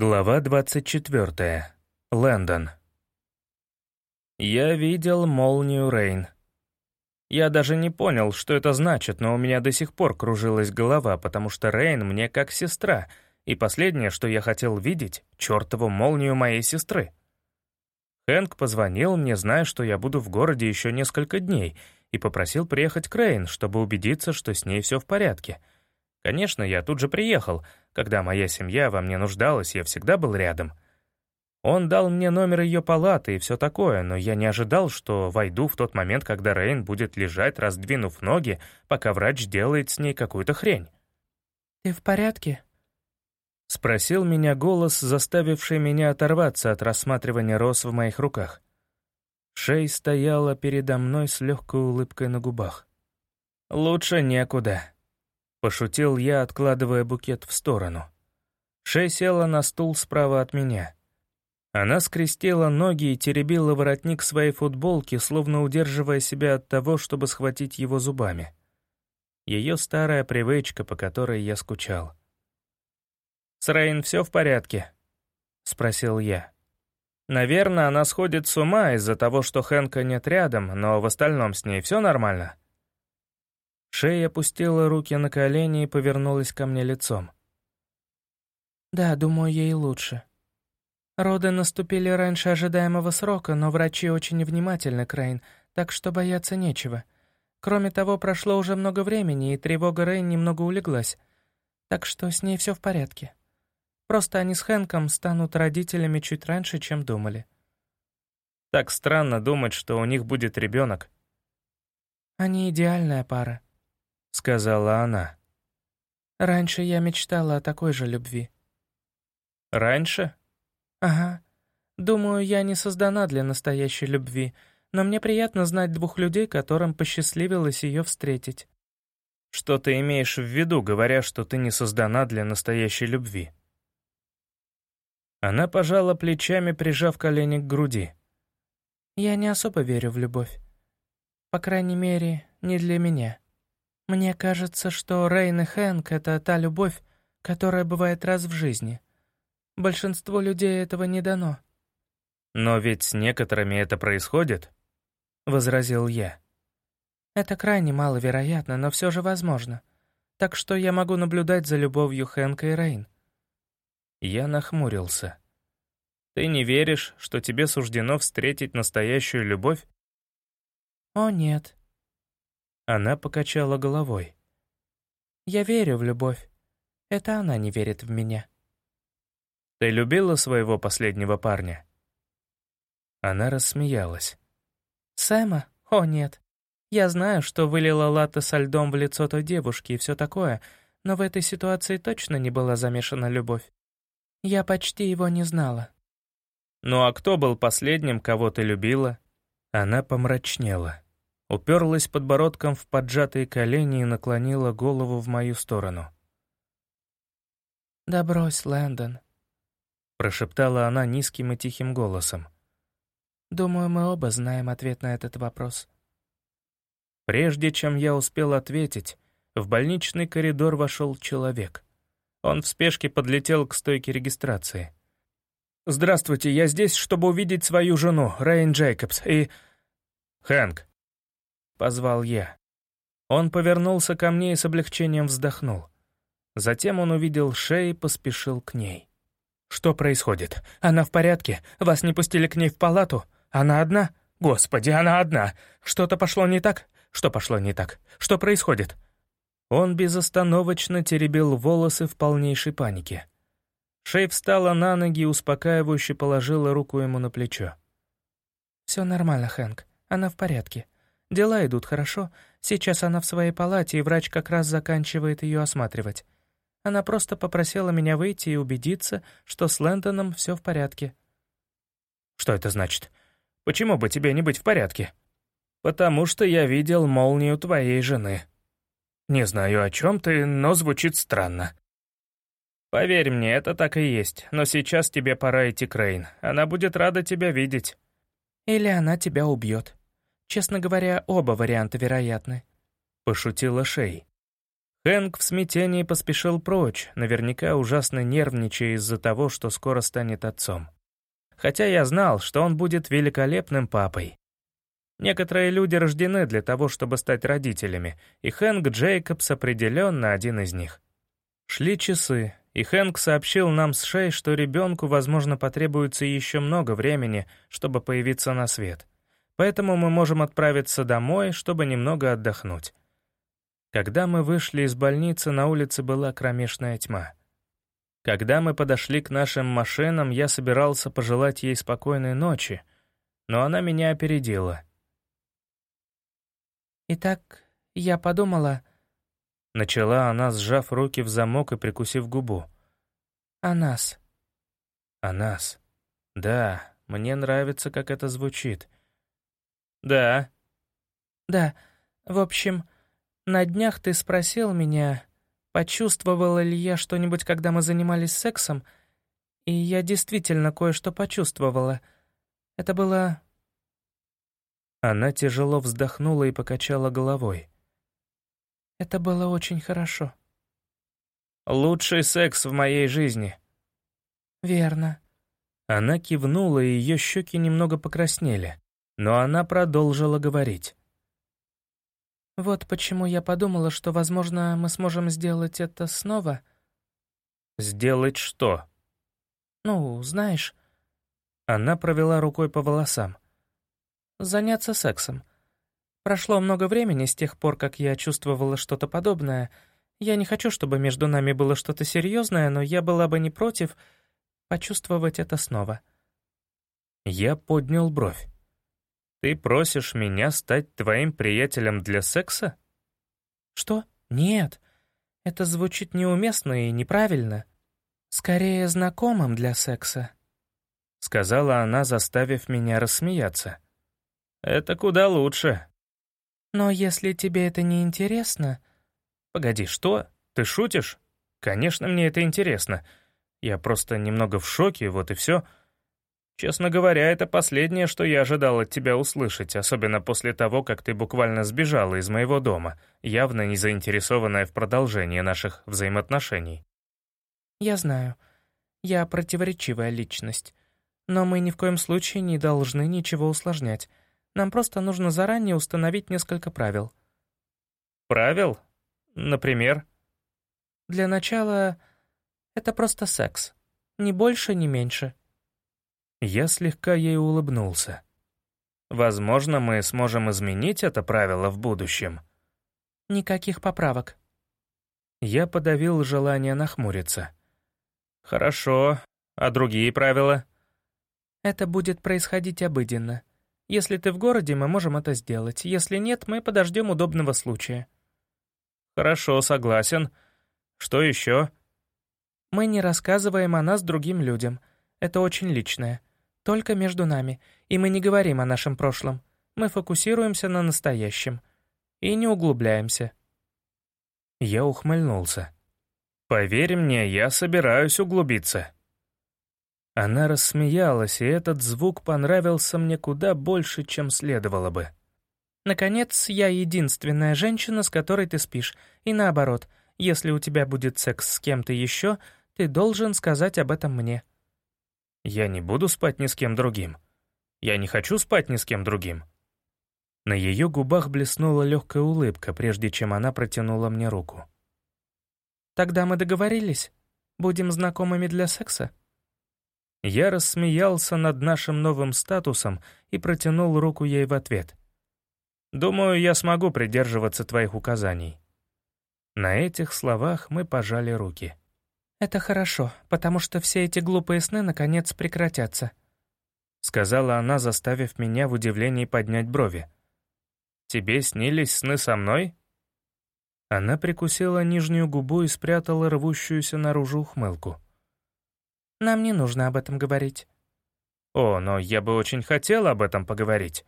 Глава 24. Лэндон. Я видел молнию Рейн. Я даже не понял, что это значит, но у меня до сих пор кружилась голова, потому что Рейн мне как сестра, и последнее, что я хотел видеть — чертову молнию моей сестры. Хэнк позвонил мне, зная, что я буду в городе еще несколько дней, и попросил приехать к Рейн, чтобы убедиться, что с ней все в порядке — Конечно, я тут же приехал. Когда моя семья во мне нуждалась, я всегда был рядом. Он дал мне номер ее палаты и все такое, но я не ожидал, что войду в тот момент, когда Рейн будет лежать, раздвинув ноги, пока врач делает с ней какую-то хрень. «Ты в порядке?» — спросил меня голос, заставивший меня оторваться от рассматривания роз в моих руках. Шей стояла передо мной с легкой улыбкой на губах. «Лучше некуда», Пошутил я, откладывая букет в сторону. Шей села на стул справа от меня. Она скрестила ноги и теребила воротник своей футболки, словно удерживая себя от того, чтобы схватить его зубами. Ее старая привычка, по которой я скучал. «С Рейн все в порядке?» — спросил я. «Наверное, она сходит с ума из-за того, что Хэнка нет рядом, но в остальном с ней все нормально?» Шея опустила руки на колени и повернулась ко мне лицом. «Да, думаю, ей лучше. Роды наступили раньше ожидаемого срока, но врачи очень внимательны, Крейн, так что бояться нечего. Кроме того, прошло уже много времени, и тревога Рейн немного улеглась, так что с ней все в порядке. Просто они с Хэнком станут родителями чуть раньше, чем думали». «Так странно думать, что у них будет ребенок. «Они идеальная пара», — сказала она. «Раньше я мечтала о такой же любви». «Раньше?» «Ага. Думаю, я не создана для настоящей любви, но мне приятно знать двух людей, которым посчастливилось ее встретить». «Что ты имеешь в виду, говоря, что ты не создана для настоящей любви?» Она пожала плечами, прижав колени к груди. «Я не особо верю в любовь. По крайней мере, не для меня». Мне кажется, что Рейн и Хэнк — это та любовь, которая бывает раз в жизни. Большинству людей этого не дано. «Но ведь с некоторыми это происходит», — возразил я. «Это крайне маловероятно, но все же возможно. Так что я могу наблюдать за любовью Хэнка и Рейн». Я нахмурился. «Ты не веришь, что тебе суждено встретить настоящую любовь?» «О, нет. Она покачала головой. «Я верю в любовь. Это она не верит в меня». «Ты любила своего последнего парня?» Она рассмеялась. «Сэма? О, нет. Я знаю, что вылила латте со льдом в лицо той девушки и все такое, но в этой ситуации точно не была замешана любовь. Я почти его не знала». «Ну а кто был последним, кого ты любила?» Она помрачнела уперлась подбородком в поджатые колени и наклонила голову в мою сторону. «Да брось, Лэндон», — прошептала она низким и тихим голосом. «Думаю, мы оба знаем ответ на этот вопрос». Прежде чем я успел ответить, в больничный коридор вошел человек. Он в спешке подлетел к стойке регистрации. «Здравствуйте, я здесь, чтобы увидеть свою жену, Рейн Джейкобс, и...» «Хэнк, — позвал я. Он повернулся ко мне и с облегчением вздохнул. Затем он увидел Шей и поспешил к ней. «Что происходит? Она в порядке? Вас не пустили к ней в палату? Она одна? Господи, она одна! Что-то пошло не так? Что пошло не так? Что происходит?» Он безостановочно теребил волосы в полнейшей панике. Шей встала на ноги и успокаивающе положила руку ему на плечо. «Все нормально, Хэнк. Она в порядке. Дела идут хорошо. Сейчас она в своей палате, и врач как раз заканчивает ее осматривать. Она просто попросила меня выйти и убедиться, что с Лэндоном все в порядке». «Что это значит? Почему бы тебе не быть в порядке?» «Потому что я видел молнию твоей жены. Не знаю, о чем ты, но звучит странно». «Поверь мне, это так и есть, но сейчас тебе пора идти к Рейн. Она будет рада тебя видеть». «Или она тебя убьет», Честно говоря, оба варианта вероятны», — пошутила Шей. Хэнк в смятении поспешил прочь, наверняка ужасно нервничая из-за того, что скоро станет отцом. Хотя я знал, что он будет великолепным папой. Некоторые люди рождены для того, чтобы стать родителями, и Хэнк Джейкобс определенно один из них. Шли часы, и Хэнк сообщил нам с Шей, что ребенку, возможно, потребуется еще много времени, чтобы появиться на свет. Поэтому мы можем отправиться домой, чтобы немного отдохнуть. Когда мы вышли из больницы, на улице была кромешная тьма. Когда мы подошли к нашим машинам, я собирался пожелать ей спокойной ночи, но она меня опередила. «Итак, я подумала...» Начала она, сжав руки в замок и прикусив губу. «О нас». «О нас. Да, мне нравится, как это звучит». «Да». «Да, в общем...» На днях ты спросил меня, почувствовала ли я что-нибудь, когда мы занимались сексом, и я действительно кое-что почувствовала. Это было... Она тяжело вздохнула и покачала головой. Это было очень хорошо. Лучший секс в моей жизни. Верно. Она кивнула, и ее щеки немного покраснели, но она продолжила говорить. Вот почему я подумала, что, возможно, мы сможем сделать это снова. Сделать что? Ну, знаешь... Она провела рукой по волосам. Заняться сексом. Прошло много времени с тех пор, как я чувствовала что-то подобное. Я не хочу, чтобы между нами было что-то серьезное, но я была бы не против почувствовать это снова. Я поднял бровь. Ты просишь меня стать твоим приятелем для секса? Что? Нет. Это звучит неуместно и неправильно. Скорее, знакомым для секса. Сказала она, заставив меня рассмеяться. Это куда лучше. Но если тебе это не интересно... Погоди, что? Ты шутишь? Конечно, мне это интересно. Я просто немного в шоке, вот и все. Честно говоря, это последнее, что я ожидал от тебя услышать, особенно после того, как ты буквально сбежала из моего дома, явно не заинтересованная в продолжении наших взаимоотношений. Я знаю. Я противоречивая личность. Но мы ни в коем случае не должны ничего усложнять. Нам просто нужно заранее установить несколько правил. Правил? Например? Для начала, это просто секс. Ни больше, ни меньше. Я слегка ей улыбнулся. Возможно, мы сможем изменить это правило в будущем. Никаких поправок. Я подавил желание нахмуриться. Хорошо. А другие правила? Это будет происходить обыденно. Если ты в городе, мы можем это сделать. Если нет, мы подождем удобного случая. Хорошо, согласен. Что еще? Мы не рассказываем о нас другим людям. Это очень личное. Только между нами, и мы не говорим о нашем прошлом. Мы фокусируемся на настоящем. И не углубляемся. Я ухмыльнулся. «Поверь мне, я собираюсь углубиться». Она рассмеялась, и этот звук понравился мне куда больше, чем следовало бы. «Наконец, я единственная женщина, с которой ты спишь, и наоборот, если у тебя будет секс с кем-то еще, ты должен сказать об этом мне». Я не буду спать ни с кем другим. Я не хочу спать ни с кем другим. На ее губах блеснула легкая улыбка, прежде чем она протянула мне руку. «Тогда мы договорились. Будем знакомыми для секса?» Я рассмеялся над нашим новым статусом и протянул руку ей в ответ. «Думаю, я смогу придерживаться твоих указаний». На этих словах мы пожали руки. «Это хорошо, потому что все эти глупые сны наконец прекратятся», — сказала она, заставив меня в удивлении поднять брови. «Тебе снились сны со мной?» Она прикусила нижнюю губу и спрятала рвущуюся наружу ухмылку. «Нам не нужно об этом говорить». «О, но я бы очень хотела об этом поговорить».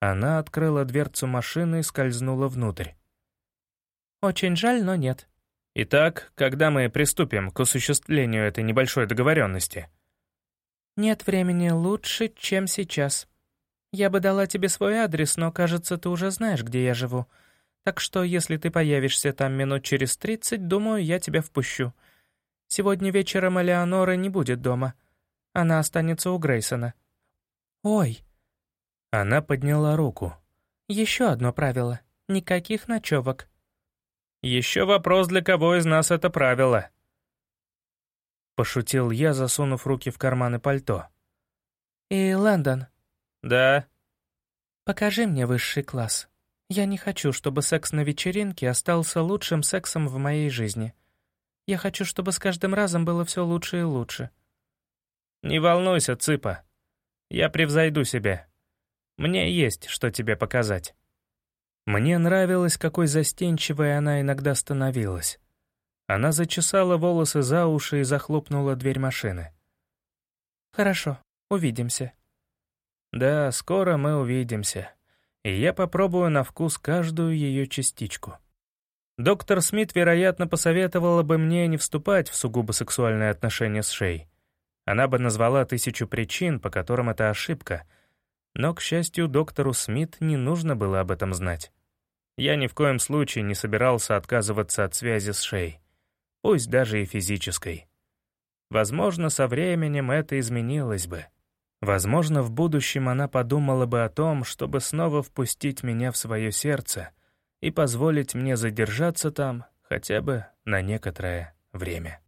Она открыла дверцу машины и скользнула внутрь. «Очень жаль, но нет», Итак, когда мы приступим к осуществлению этой небольшой договоренности? Нет времени лучше, чем сейчас. Я бы дала тебе свой адрес, но, кажется, ты уже знаешь, где я живу. Так что, если ты появишься там минут через тридцать, думаю, я тебя впущу. Сегодня вечером Элеонора не будет дома. Она останется у Грейсона. Ой. Она подняла руку. Еще одно правило. Никаких ночевок. Еще вопрос, для кого из нас это правило. Пошутил я, засунув руки в карманы пальто. «И, Лэндон?» «Да?» «Покажи мне высший класс. Я не хочу, чтобы секс на вечеринке остался лучшим сексом в моей жизни. Я хочу, чтобы с каждым разом было все лучше и лучше». «Не волнуйся, Цыпа. Я превзойду себя. Мне есть, что тебе показать». Мне нравилось, какой застенчивой она иногда становилась. Она зачесала волосы за уши и захлопнула дверь машины. «Хорошо, увидимся». «Да, скоро мы увидимся, и я попробую на вкус каждую ее частичку». Доктор Смит, вероятно, посоветовала бы мне не вступать в сугубо сексуальные отношения с Шей. Она бы назвала тысячу причин, по которым это ошибка, но, к счастью, доктору Смит не нужно было об этом знать. Я ни в коем случае не собирался отказываться от связи с Шей пусть даже и физической. Возможно, со временем это изменилось бы. Возможно, в будущем она подумала бы о том, чтобы снова впустить меня в свое сердце и позволить мне задержаться там хотя бы на некоторое время.